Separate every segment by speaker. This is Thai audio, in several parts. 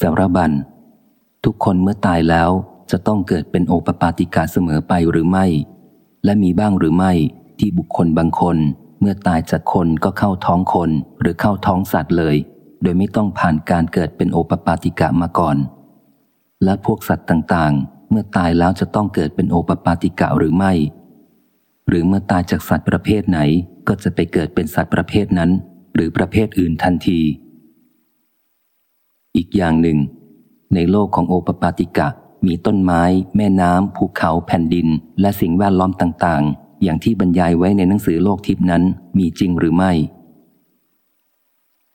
Speaker 1: สารบัญ ทุกคนเมื่อตายแล้วจะต้องเกิดเป็นโอปปาติกาเสมอไปหรือไม่ และมีบ้างหรือไม่ที่บุคคลบางคน เมื่อตายจากคนก็เข้าท้องคนหรือเข้าท้องสัตว์เลย โดยไม่ต้องผ่านการเกิดเป็นโอปปาติกะมาก่อน และพวกสัตว์ต่างๆ เมื่อตายแล้วจะต้องเกิดเป็นโอปปาติกะหรือไม่ หรือเมื่อตายจากสัตว์ประเภทไหนก็จะไปเกิดเป็นสัตว์ประเภทนั้น หรือประเภทอื่นทันที อีกอย่างหนึ่ง ในโลกของโอปปาติกะ มีต้นไม้ แม่น้ำภูเขาแผ่นดิน และสิ่งแวดล้อมต่าง ๆ อย่างที่บรรยายไว้ในหนังสือโลกทิพนั้นมีจริงหรือไม่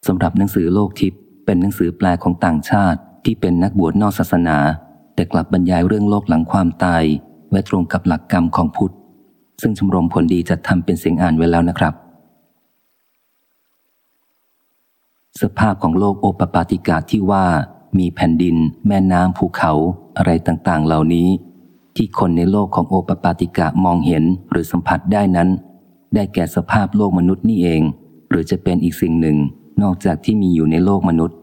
Speaker 1: สำหรับหนังสือโลกทิพเป็นหนังสือแปลของต่างชาติที่เป็นนักบวชนอกศาสนา แต่กลับบรรยายเรื่องโลกหลังความตายไว้ตรงกับหลักกรรมของพุทธ ซึ่งชมรมผลดีจะทำเป็นเสียงอ่านไว้แล้วนะครับ สภาพของโลกโอปปาติกาที่ว่ามีแผ่นดิน แม่น้ำภูเขาอะไรต่างๆ เหล่านี้ ที่คนในโลกของโอปปาติกะมองเห็นหรือสัมผัสได้นั้น ได้แก่สภาพโลกมนุษย์นี่เอง หรือจะเป็นอีกสิ่งหนึ่งนอกจากที่มีอยู่ในโลกมนุษย์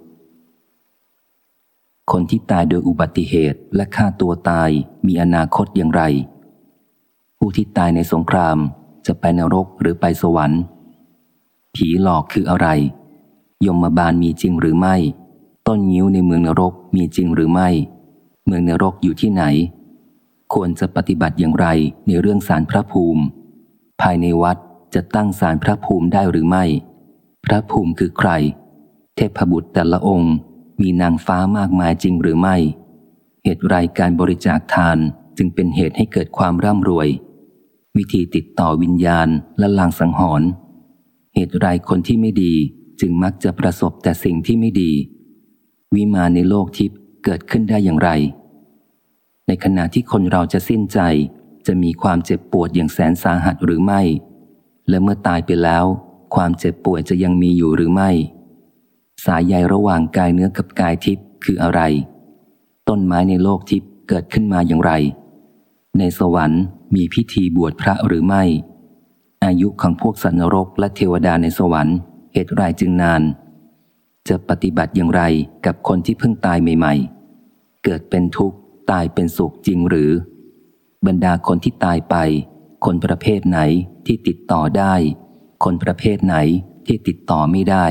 Speaker 1: คนที่ตายโดยอุบัติเหตุและฆ่าตัวตายมีอนาคตอย่างไร ผู้ที่ตายในสงครามจะไปนรกหรือไปสวรรค์ ผีหลอกคืออะไร ยมบาลมีจริงหรือไม่ ต้นงิ้วในเมืองนรกมีจริงหรือไม่ เมืองนรกอยู่ที่ไหน ควรจะปฏิบัติอย่างไรในเรื่องสารพระภูมิ ภายในวัดจะตั้งสารพระภูมิได้หรือไม่ พระภูมิคือใคร เทพบุตรแต่ละองค์มีนางฟ้ามากมายจริงหรือไม่ เหตุไรการบริจาคทานจึงเป็นเหตุให้เกิดความร่ำรวย วิธีติดต่อวิญญาณและลางสังหรณ์เหตุไรคนที่ไม่ดี จึงมักจะประสบแต่สิ่งที่ไม่ดี วิมาในโลกทิพย์เกิดขึ้นได้อย่างไร ในขณะที่คนเราจะสิ้นใจจะมีความเจ็บปวดอย่างแสนสาหัสหรือไม่ และเมื่อตายไปแล้ว ความเจ็บปวยจะยังมีอยู่หรือไม่ สายใยระหว่างกายเนื้อกับกายทิพย์คืออะไร ต้นไม้ในโลกทิพย์เกิดขึ้นมาอย่างไร ในสวรรค์มีพิธีบวชพระหรือไม่ อายุของพวกสัตว์นรกและเทวดาในสวรรค์ ตุไรจึงนาน จะปฏิบัติอย่างไรกับคนที่เพิ่งตายใหม่ ๆ เกิดเป็นทุกข์ตายเป็นสุขจริงหรือ บรรดาคนที่ตายไป คนประเภทไหนที่ติดต่อได้ คนประเภทไหนที่ติดต่อไม่ได้